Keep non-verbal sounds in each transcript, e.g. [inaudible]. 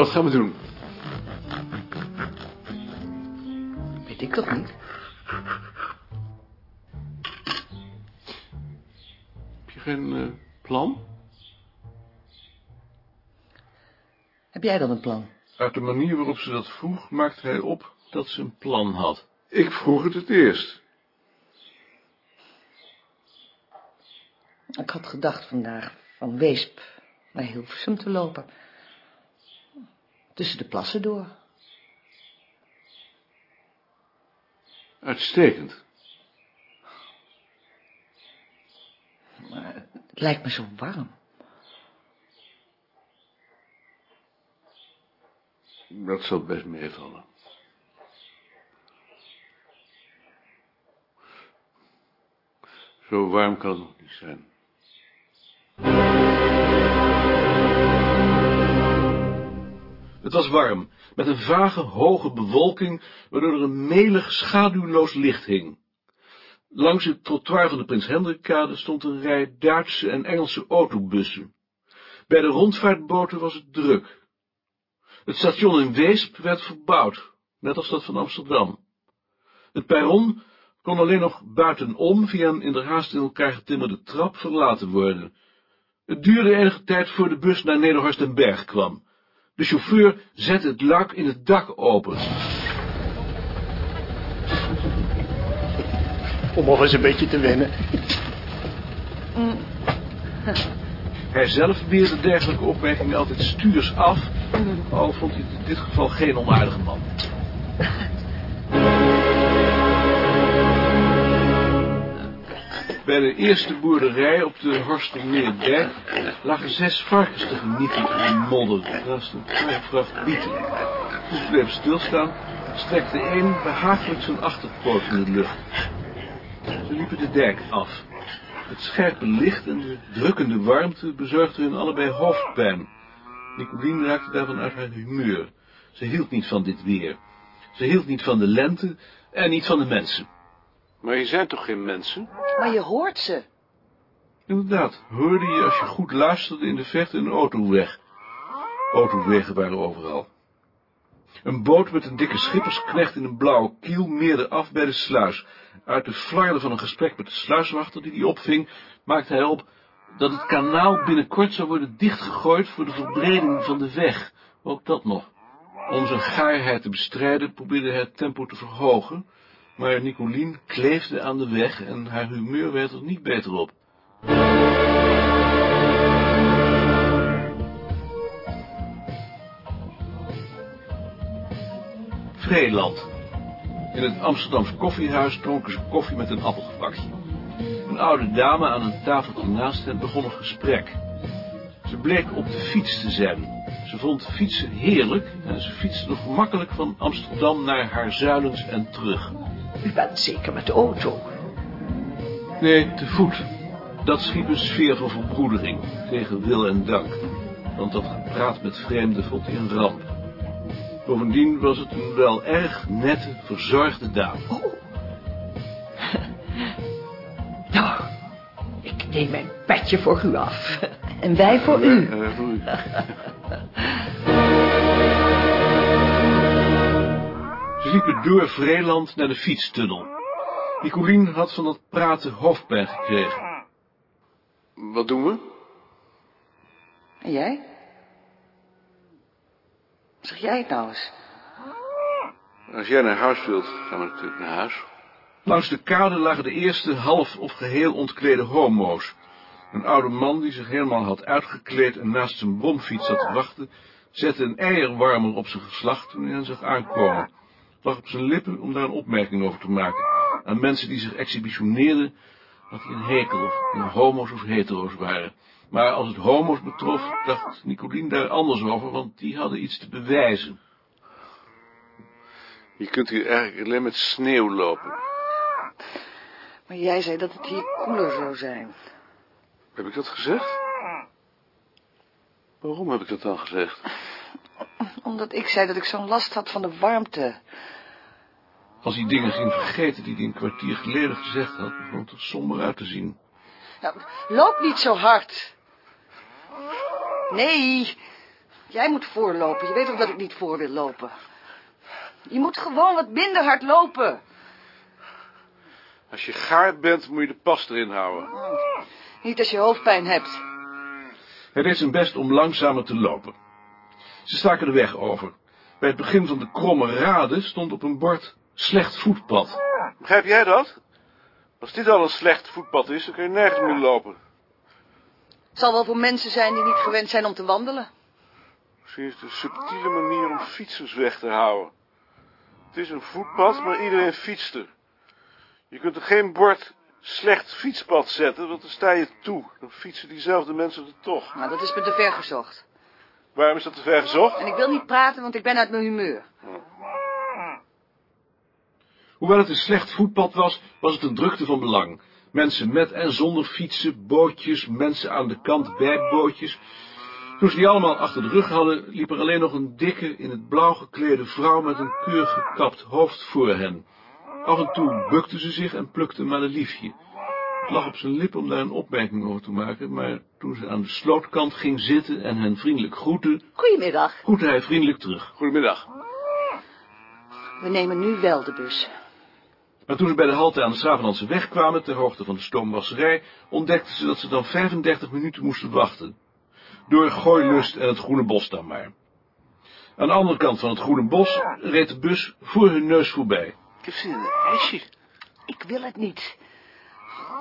Wat gaan we doen? Weet ik toch niet? Heb je geen eh, plan? Heb jij dan een plan? Uit de manier waarop ze dat vroeg, maakte hij op dat ze een plan had. Ik vroeg het het eerst. Ik had gedacht vandaag van Weesp naar Hilversum te lopen. Tussen de plassen door. Uitstekend. Maar het lijkt me zo warm. Dat zal best meevallen. Zo warm kan het nog niet zijn. Het was warm, met een vage, hoge bewolking, waardoor er een melig, schaduwloos licht hing. Langs het trottoir van de Prins Hendrikkade stond een rij Duitse en Engelse autobussen. Bij de rondvaartboten was het druk. Het station in Weesp werd verbouwd, net als dat van Amsterdam. Het perron kon alleen nog buitenom via een in de haast in elkaar getimmerde trap verlaten worden. Het duurde enige tijd voor de bus naar Nederhorst en Berg kwam. De chauffeur zette het luik in het dak open. Om nog eens een beetje te wennen. [laughs] Hij zelf weerde dergelijke opmerkingen altijd stuurs af, al vond hij het in dit geval geen onaardige man. [laughs] Bij de eerste boerderij op de Horstermeerdijk lagen zes varkens te genieten in de modder naast een vracht bieten. Ze bleef stilstaan, strekte een behagelijk zijn achterpoot in de lucht. Ze liepen de dijk af. Het scherpe licht en de drukkende warmte bezorgden hun allebei hoofdpijn. Nicolien raakte daarvan uit haar humeur. Ze hield niet van dit weer. Ze hield niet van de lente en niet van de mensen. Maar je zijn toch geen mensen? Maar je hoort ze. Inderdaad, hoorde je als je goed luisterde in de verte een autoweg. Autowegen waren overal. Een boot met een dikke schippersknecht in een blauwe kiel meerde af bij de sluis. Uit de flarden van een gesprek met de sluiswachter die die opving, maakte hij op dat het kanaal binnenkort zou worden dichtgegooid voor de verbreding van de weg. Ook dat nog. Om zijn gaarheid te bestrijden probeerde hij het tempo te verhogen, maar Nicolien kleefde aan de weg en haar humeur werd er niet beter op. Vreeland. In het Amsterdamse koffiehuis dronken ze koffie met een appelgebakje. Een oude dame aan een tafeltje naast hen begon een gesprek. Ze bleek op de fiets te zijn. Ze vond fietsen heerlijk en ze fietste nog gemakkelijk van Amsterdam naar haar zuilens en terug. U bent zeker met de auto. Nee, te voet. Dat schiep een sfeer van verbroedering, tegen wil en dank. Want dat gepraat met vreemden vond hij een ramp. Bovendien was het een wel erg nette, verzorgde dame. Oh. [laughs] Nou, ik neem mijn petje voor u af. En wij voor u. Eh, voor u. [laughs] liepen door Vreeland naar de fietstunnel. Nicolien had van dat praten hoofdpijn gekregen. Wat doen we? En jij? Zeg jij het nou eens? Als jij naar huis wilt, gaan we natuurlijk naar huis. Langs de kade lagen de eerste half of geheel ontklede homo's. Een oude man die zich helemaal had uitgekleed en naast zijn bromfiets zat te wachten, zette een eierwarmer op zijn geslacht toen hij hen zag aankomen. Het lag op zijn lippen om daar een opmerking over te maken. Aan mensen die zich exhibitioneerden, had hij een hekel of nou homo's of hetero's waren. Maar als het homo's betrof, dacht Nicolien daar anders over, want die hadden iets te bewijzen. Je kunt hier eigenlijk alleen met sneeuw lopen. Maar jij zei dat het hier koeler zou zijn. Heb ik dat gezegd? Waarom heb ik dat dan gezegd? Omdat ik zei dat ik zo'n last had van de warmte. Als hij dingen ging vergeten die hij een kwartier geleden gezegd had, begon het er somber uit te zien. Nou, loop niet zo hard. Nee, Jij moet voorlopen. Je weet toch dat ik niet voor wil lopen. Je moet gewoon wat minder hard lopen. Als je gaar bent, moet je de pas erin houden. Niet als je hoofdpijn hebt. Hij deed zijn best om langzamer te lopen. Ze staken de weg over. Bij het begin van de kromme rade stond op een bord slecht voetpad. Begrijp jij dat? Als dit al een slecht voetpad is, dan kun je nergens meer lopen. Het zal wel voor mensen zijn die niet gewend zijn om te wandelen. Misschien is het een subtiele manier om fietsers weg te houden. Het is een voetpad, maar iedereen fietst er. Je kunt er geen bord slecht fietspad zetten, want dan sta je toe. Dan fietsen diezelfde mensen er toch. Nou, dat is me te ver gezocht. Waarom is dat te ver gezocht? En ik wil niet praten, want ik ben uit mijn humeur. Hoewel het een slecht voetpad was, was het een drukte van belang. Mensen met en zonder fietsen, bootjes, mensen aan de kant bij bootjes. Toen ze die allemaal achter de rug hadden, liep er alleen nog een dikke, in het blauw geklede vrouw met een keurig gekapt hoofd voor hen. Af en toe bukte ze zich en plukte een madeliefje. Het lag op zijn lip om daar een opmerking over te maken, maar toen ze aan de slootkant ging zitten en hen vriendelijk groette, Goedemiddag. groette hij vriendelijk terug. Goedemiddag. We nemen nu wel de bus. Maar toen ze bij de halte aan de Stravenlandse weg kwamen, ter hoogte van de stoomwasserij, ontdekten ze dat ze dan 35 minuten moesten wachten. Door Gooilust en het Groene Bos dan maar. Aan de andere kant van het Groene Bos reed de bus voor hun neus voorbij. Ik heb zin in een ijsje. Ik wil het niet.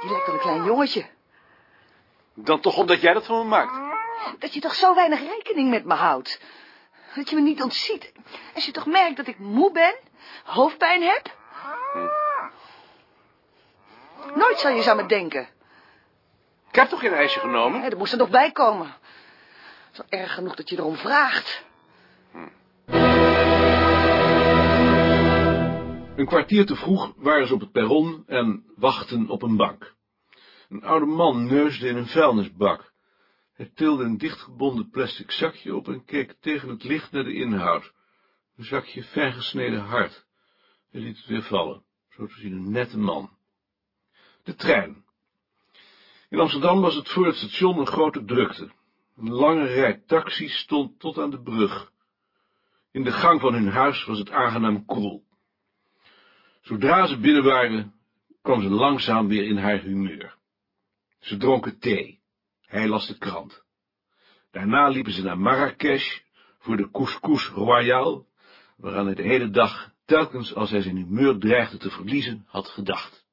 Je lijkt wel een klein jongetje. Dan toch omdat jij dat van me maakt. Dat je toch zo weinig rekening met me houdt. Dat je me niet ontziet. Als je toch merkt dat ik moe ben, hoofdpijn heb. Nooit zal je zo aan me denken. Ik heb toch geen ijsje genomen? Hè, dat moest er nog bij komen. Het is wel erg genoeg dat je erom vraagt. Een kwartier te vroeg waren ze op het perron en wachten op een bank. Een oude man neusde in een vuilnisbak. Hij tilde een dichtgebonden plastic zakje op en keek tegen het licht naar de inhoud. Een zakje fijn gesneden hart. Hij liet het weer vallen, zo te zien een nette man. De trein. In Amsterdam was het voor het station een grote drukte. Een lange rij taxis stond tot aan de brug. In de gang van hun huis was het aangenaam koel. Zodra ze binnen waren, kwam ze langzaam weer in haar humeur. Ze dronken thee. Hij las de krant. Daarna liepen ze naar Marrakesh voor de couscous royale, waaraan hij de hele dag, telkens als hij zijn humeur dreigde te verliezen, had gedacht.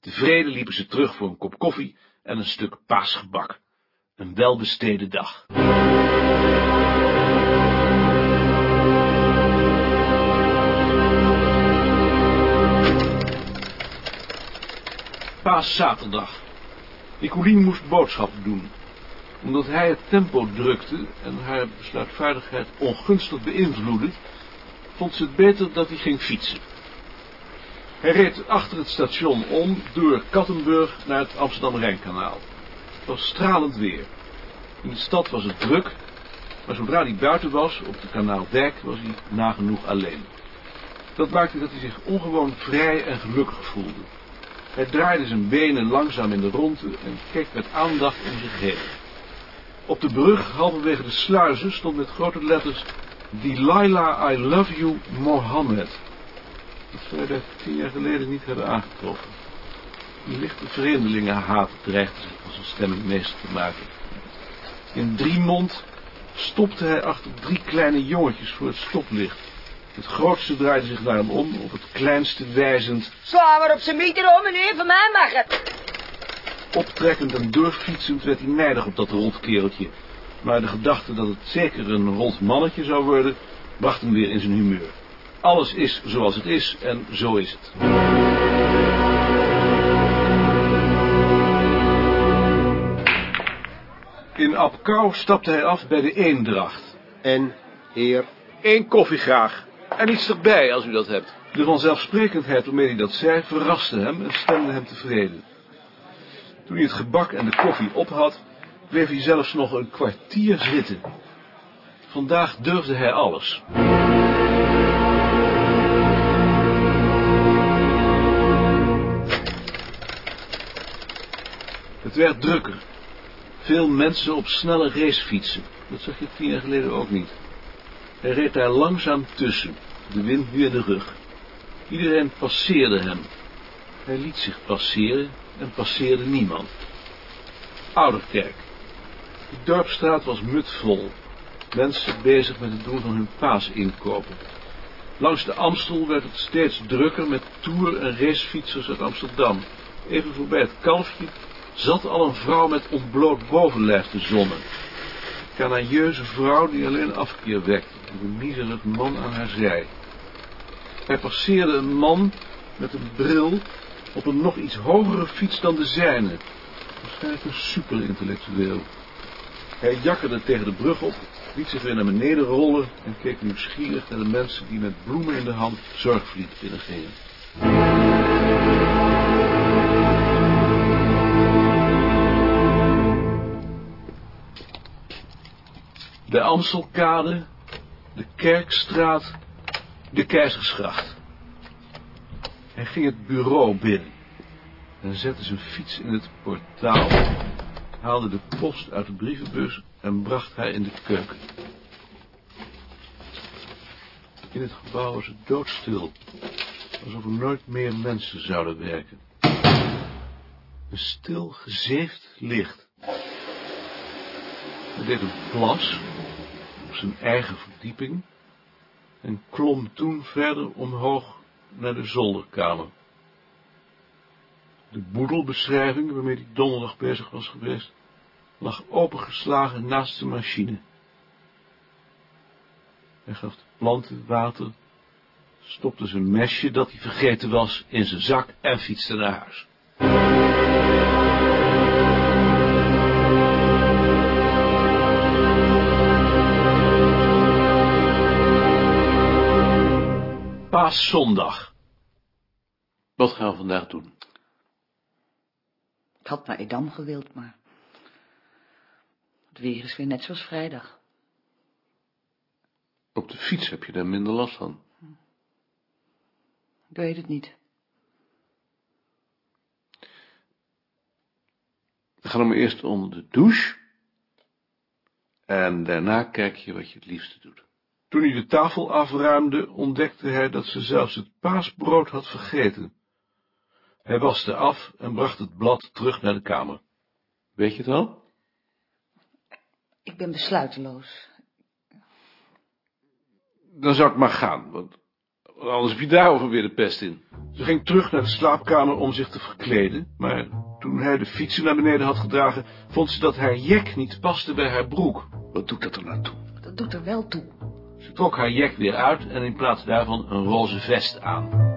Tevreden liepen ze terug voor een kop koffie en een stuk paasgebak. Een welbesteden dag. Paaszaterdag. Nicolien moest boodschappen doen. Omdat hij het tempo drukte en haar besluitvaardigheid ongunstig beïnvloedde, vond ze het beter dat hij ging fietsen. Hij reed achter het station om door Kattenburg naar het Amsterdam-Rijnkanaal. Het was stralend weer. In de stad was het druk, maar zodra hij buiten was, op de kanaaldijk, was hij nagenoeg alleen. Dat maakte dat hij zich ongewoon vrij en gelukkig voelde. Hij draaide zijn benen langzaam in de ronde en keek met aandacht om zich heen. Op de brug, halverwege de sluizen, stond met grote letters Delilah, I love you, Mohammed. Dat zou daar tien jaar geleden niet hebben aangetroffen. Die lichte vreemdelingenhaat dreigde zich van zijn stemming meester te maken. In Driemond stopte hij achter drie kleine jongetjes voor het stoplicht. Het grootste draaide zich naar hem om, op het kleinste wijzend, Sla maar op zijn mieter om, meneer. Van mij mag het. optrekkend en doorfietsend werd hij nijdig op dat rotkereltje. Maar de gedachte dat het zeker een rot mannetje zou worden, bracht hem weer in zijn humeur. Alles is zoals het is en zo is het. In Apkouw stapte hij af bij de Eendracht. En, heer, Eén koffie graag. En iets erbij, als u dat hebt. De vanzelfsprekendheid waarmee hij dat zei, verraste hem en stemde hem tevreden. Toen hij het gebak en de koffie op had, bleef hij zelfs nog een kwartier zitten. Vandaag durfde hij alles. Het werd drukker. Veel mensen op snelle racefietsen. Dat zag je tien jaar geleden ook niet. Hij reed daar langzaam tussen, de wind nu in de rug. Iedereen passeerde hem. Hij liet zich passeren en passeerde niemand. Ouderkerk. De dorpstraat was mutvol. Mensen bezig met het doen van hun paasinkopen. Langs de Amstel werd het steeds drukker met toer- en racefietsers uit Amsterdam. Even voorbij het kalfje zat al een vrouw met ontbloot bovenlijf te zonnen. Canailleuze vrouw die alleen afkeer wekte en een miserig man aan haar zij. Hij passeerde een man met een bril op een nog iets hogere fiets dan de zijne. Waarschijnlijk een superintellectueel. Hij jakkerde tegen de brug op, liet zich weer naar beneden rollen en keek nieuwsgierig naar de mensen die met bloemen in de hand Zorgvliet binnengingen. De Amstelkade, de Kerkstraat, de Keizersgracht. Hij ging het bureau binnen en zette zijn fiets in het portaal, haalde de post uit de brievenbus en bracht haar in de keuken. In het gebouw was het doodstil, alsof er nooit meer mensen zouden werken. Een stil, gezeefd licht. Hij deed een plas op zijn eigen verdieping en klom toen verder omhoog naar de zolderkamer. De boedelbeschrijving waarmee hij donderdag bezig was geweest, lag opengeslagen naast de machine. Hij gaf de planten water, stopte zijn mesje dat hij vergeten was in zijn zak en fietste naar huis. Paaszondag. Wat gaan we vandaag doen? Ik had naar Edam gewild, maar... Het weer is weer net zoals vrijdag. Op de fiets heb je daar minder last van. Ik weet het niet. We gaan maar eerst onder de douche. En daarna kijk je wat je het liefste doet. Toen hij de tafel afruimde, ontdekte hij dat ze zelfs het paasbrood had vergeten. Hij waste af en bracht het blad terug naar de kamer. Weet je het al? Ik ben besluiteloos. Dan zou ik maar gaan, want anders heb je daarover weer de pest in. Ze ging terug naar de slaapkamer om zich te verkleden, maar toen hij de fietsen naar beneden had gedragen, vond ze dat haar jek niet paste bij haar broek. Wat doet dat er naartoe? Dat doet er wel toe. Ze trok haar jek weer uit en in plaats daarvan een roze vest aan.